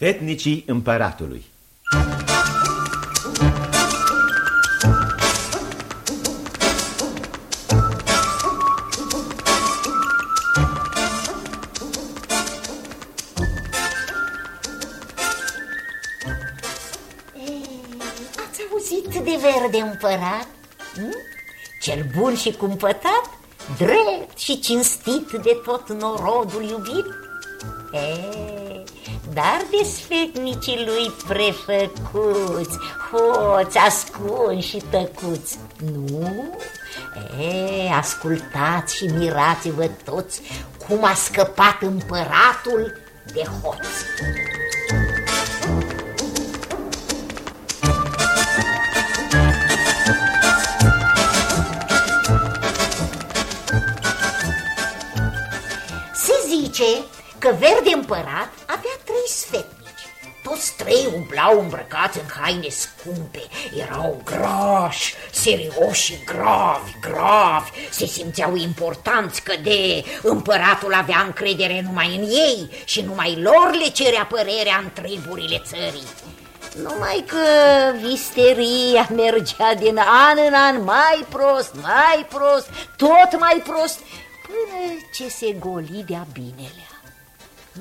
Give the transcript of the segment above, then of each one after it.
Sfetnicii împăratului Ați auzit de verde împărat? Hm? Cel bun și cumpătat, drept și cinstit de tot norodul iubit? E, dar de sfetnicii lui prefăcuți, hoți, ascunși și tăcuți, nu? E, ascultați și mirați-vă toți cum a scăpat împăratul de hoți. Se zice că verde împărat avea trei sfetnici. Toți trei umblau îmbrăcați în haine scumpe, erau grași, serioși și gravi, gravi, se simțeau importanți că de împăratul avea încredere numai în ei și numai lor le cerea părerea în treburile țării. Numai că visteria mergea din an în an mai prost, mai prost, tot mai prost, până ce se goli de-a binelea.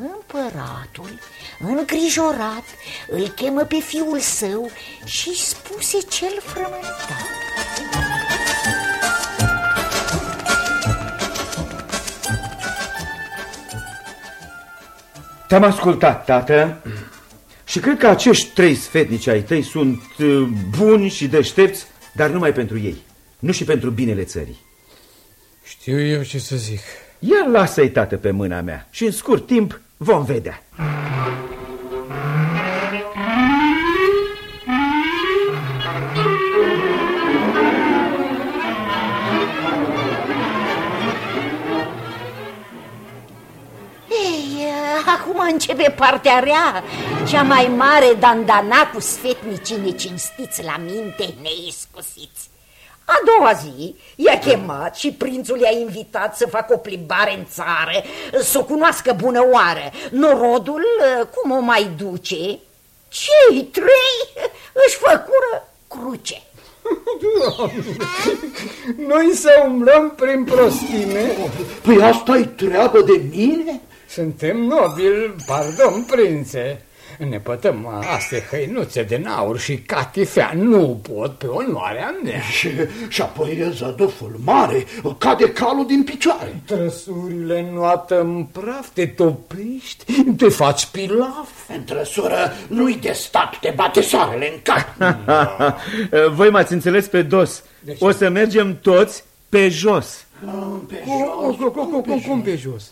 Împăratul, îngrijorat, îl chemă pe fiul său și spuse cel frământat. Te-am ascultat, tată, și cred că acești trei sfetnici ai tăi sunt uh, buni și deștepți, dar numai pentru ei, nu și pentru binele țării. Știu eu ce să zic. Ia lasă-i, tată, pe mâna mea și în scurt timp vom vedea. Ei, acum începe partea rea, cea mai mare dandana cu sfetnicii necinstiți la minte, neiscusiți. A doua zi i-a chemat și prințul i-a invitat să facă o plimbare în țară, să o cunoască bună oară. Norodul, cum o mai duce, cei trei își făcură cruce. Noi să umblăm prin prostime? Păi asta-i treabă de mine? Suntem nobili, pardon, prințe. Ne pătăm astea hăinuțe de aur și catifea nu pot pe onoarea mea. Și, și apoi zăduful mare cade calul din picioare. Trăsurile noată în praf, te topești, te faci pilaf. În trăsură nu-i de stat, te bate soarele în cap. Voi m-ați înțeles pe dos. O să mergem toți pe jos. Pe Cum, cum, cum, cum, cum pe jos?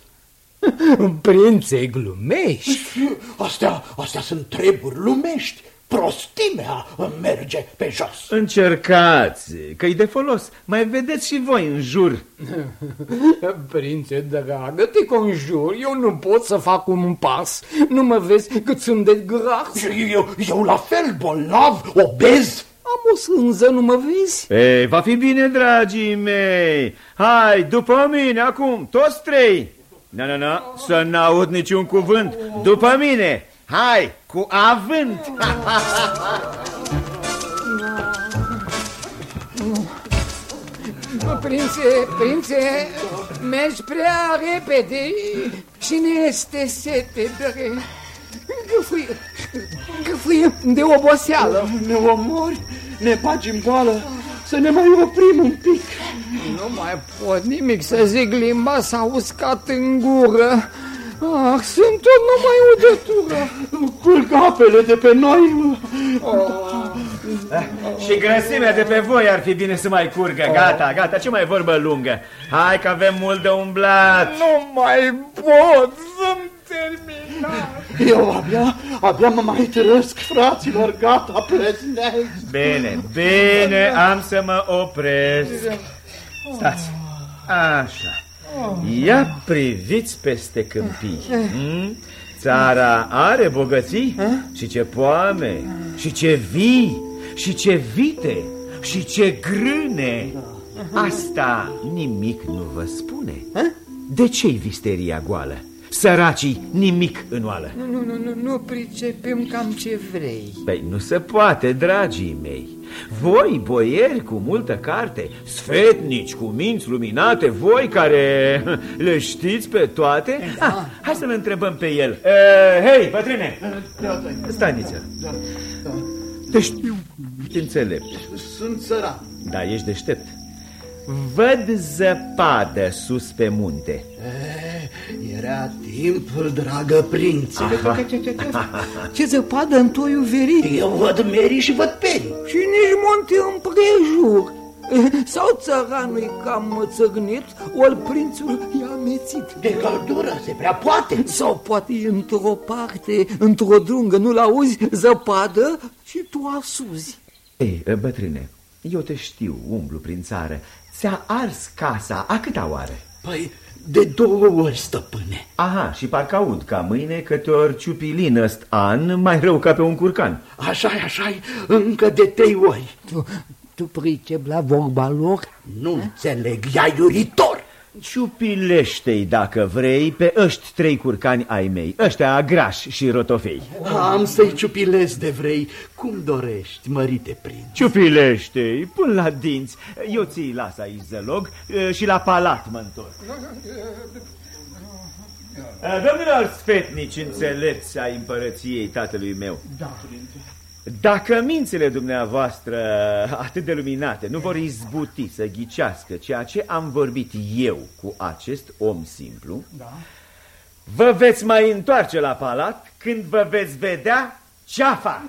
Prințe, glumești? Astea, astea sunt treburi lumești. Prostimea merge pe jos. Încercați, că-i de folos. Mai vedeți și voi în jur. Prințe dragă, te conjur, eu nu pot să fac un pas. Nu mă vezi cât sunt de gras. Și eu, eu la fel, bolnav, obez. Am o sânză, nu mă vezi? Ei, va fi bine, dragii mei. Hai, după mine, acum, toți trei. Nu, nu, nu, să n-aud niciun cuvânt. După mine. Hai, cu avânt. Prințe, prințe, mergi prea repede și ne este sete de... Gâfâie, gâfâie de oboseală. Ne omori, ne bagi în boală, să ne mai oprim un pic. Nu mai pot nimic să zic, limba s-a uscat în gură. Ah, sunt tot numai udătură. Culc apele de pe noi. Și grăsimea de pe voi ar fi bine să mai curgă. Gata, gata, ce mai vorbă lungă. Hai că avem mult de umblat. Nu mai pot, sunt terminat. Eu abia, abia mă mai trăsc, fraților, gata, pleznesc. Bine, bine, am să mă opresc. Stați, așa. Ia priviți peste câmpii. Hmm? Țara are bogății și ce poame, și ce vii, și ce vite, și ce grâne. Asta nimic nu vă spune. De ce-i visteria goală? săracii nimic în oală. Nu, nu, nu, nu, nu pricepem cam ce vrei. Păi nu se poate, dragii mei. Voi, boieri cu multă carte, sfetnici cu minți luminate, voi care le știți pe toate, Da. ah, hai să-l întrebăm pe el. Uh, hei, bătrâne, staniță, Da, da. te știu înțelept, Sunt sărat. dar ești deștept. Văd zăpadă sus pe munte. E, era timpul, dragă prințe. Ce zăpadă în toiul verii Eu văd Mary și văd Peri. și nici munte împrejur. Sau țăranul cam mățăgnit, ori prințul i-a amețit. De căldură se prea poate. Sau poate e într-o parte, într-o drungă, nu-l auzi, zăpadă și tu asuzi. Ei, bătrâne, eu te știu, umblu prin țară. Ți-a ars casa, a câta oare? Păi, de două ori, stăpâne. Aha, și parcă aud ca mâine că te-or ciupilin ăst an mai rău ca pe un curcan. Așa-i, așa-i, încă de trei ori. Tu, tu pricep la vorba lor? Nu înțeleg, ea iuritor. Ciupilește-i dacă vrei pe ăști trei curcani ai mei, ăștia grași și rotofei. Am să-i ciupilez de vrei, cum dorești, mărite prinț. Ciupilește-i până la dinți. Eu ți-i las aici zălog e, și la palat mă întorc. E, Domnilor sfetnici înțelepți ai împărăției tatălui meu. Da. Dacă mințile dumneavoastră atât de luminate nu vor izbuti să ghicească ceea ce am vorbit eu cu acest om simplu, Da. vă veți mai întoarce la palat când vă veți vedea ceafa.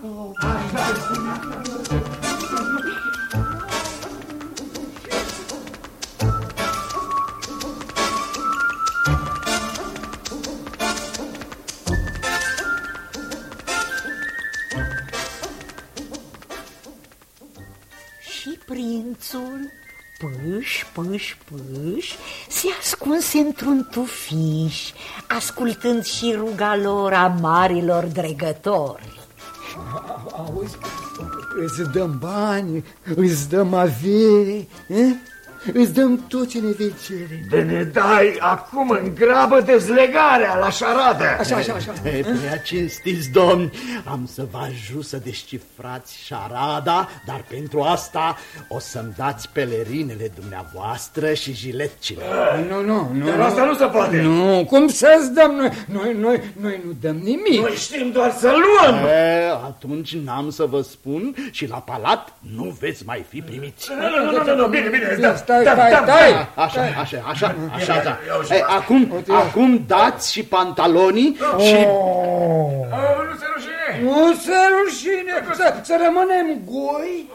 Și prințul, pâș, pâș, pâș, se ascunse într-un tufiș, ascultând și ruga lor a marilor dregători. Auzi, îți dăm bani, îți dăm avere, eh? Îți dăm tot ce ne vei cere. De ne dai acum în grabă dezlegarea la șaradă. Așa, așa, așa. E, prea cinstiți domni, am să vă ajut să descifrați șarada, dar pentru asta o să-mi dați pelerinele dumneavoastră și jiletcile. Nu, nu, nu. Dar nu. asta nu se poate. Nu, cum să-ți dăm noi? Noi, noi, noi nu dăm nimic. Noi știm doar să luăm. E, atunci n-am să vă spun și la palat nu veți mai fi primiți. Nu, nu, nu, nu, nu, bine, bine, da, Stai, da, stai, da, stai. da. Așa, așa, așa, așa, da. E, acum, acum dați și pantalonii Oh. și... Nu se rușine. Nu se rușine, să, să rămânem goi.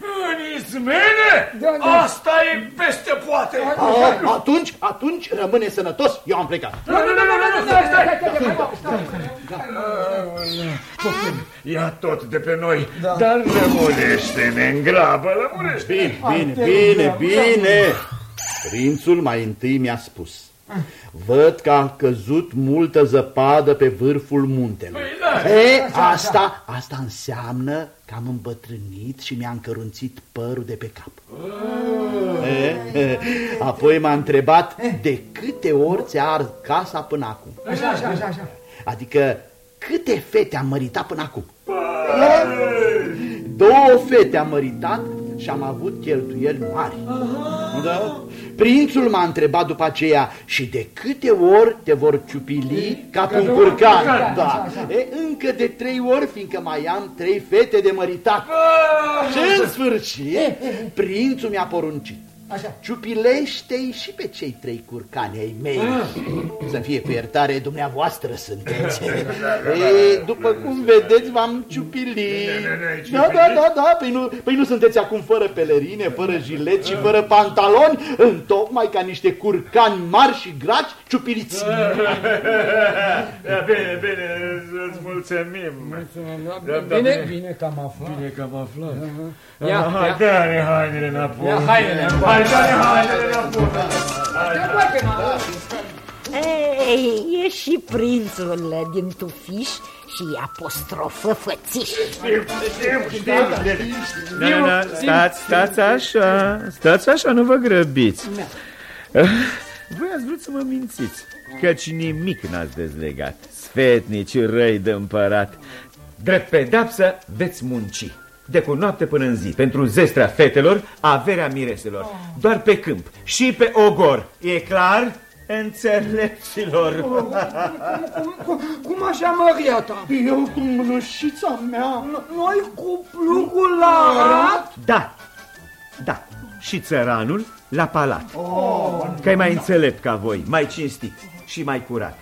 În izmene? Da, da. Asta e peste poate. A, atunci, atunci rămâne sănătos, eu am plecat. Nu, nu, nu, nu, nu, nu, stai, stai. Ia tot de pe noi, dar lămurește-ne în grabă, lămurește Bine, bine, bine, bine. Prințul mai întâi mi-a spus. Văd că a căzut multă zăpadă pe vârful muntelui. E, asta, asta înseamnă că am îmbătrânit și mi-a încărunțit părul de pe cap. E, e, apoi m-a întrebat de câte ori ți-a ars casa până acum. Așa, așa, așa, așa. Adică câte fete am măritat până acum? Două fete am măritat și am avut cheltuieli mari. Da? Prințul m-a întrebat după aceea și de câte ori te vor ciupili ca pe un curcan. Da. E, încă de trei ori, fiindcă mai am trei fete de măritat. Și în sfârșit, prințul mi-a poruncit. Așa. Ciupilește-i și pe cei trei curcani ai mei. Să fie cu iertare, dumneavoastră sunteți. Ei, după cum vedeți, v-am ciupilit. Da, da, da, da, păi nu, păi nu sunteți acum fără pelerine, fără jilet și fără pantaloni, tocmai ca niște curcani mari și graci ciupiliți. Bine, bine, îți mulțumim. Da, da, Bine, bine. bine că am aflat. Bine că am aflat. Ia, Hai, ia. dă-ne hainele înapoi. Ia hainele înapoi. Hai, dă-ne hainele înapoi. Ei, e și prințul din tufiș și apostrofă fățiș. Știm, știm, știm. Nu, nu, nu, stați, stați așa, stați așa, nu vă grăbiți. Voi ați vrut să mă mințiți. căci nimic n-ați dezlegat. Sfetnici răi de împărat, drept pedapsă veți munci. De cu noapte până în zi, pentru zestrea fetelor, averea mireselor, doar pe câmp și pe ogor. E clar? Înțelepților! Cum, cum, cum, cum așa, Maria ta? Eu cu mânășița mea. Noi cu plugul la arat? Da, da, și țăranul la palat. Oh, că e mai înțelept ca voi, mai cinstit și mai curat.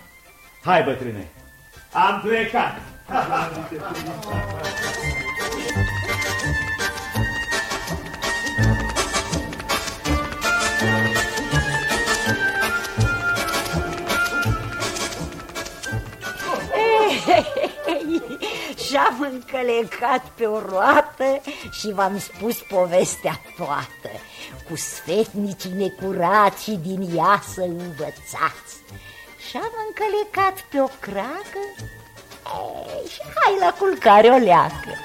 Hai, bătrâne, am plecat. Și-am încălecat pe o roată și v-am spus povestea toată. Cu sfetnicii necurați și din ea să învățați. Și-am încălecat pe o cracă e, Și hai la culcare o leacă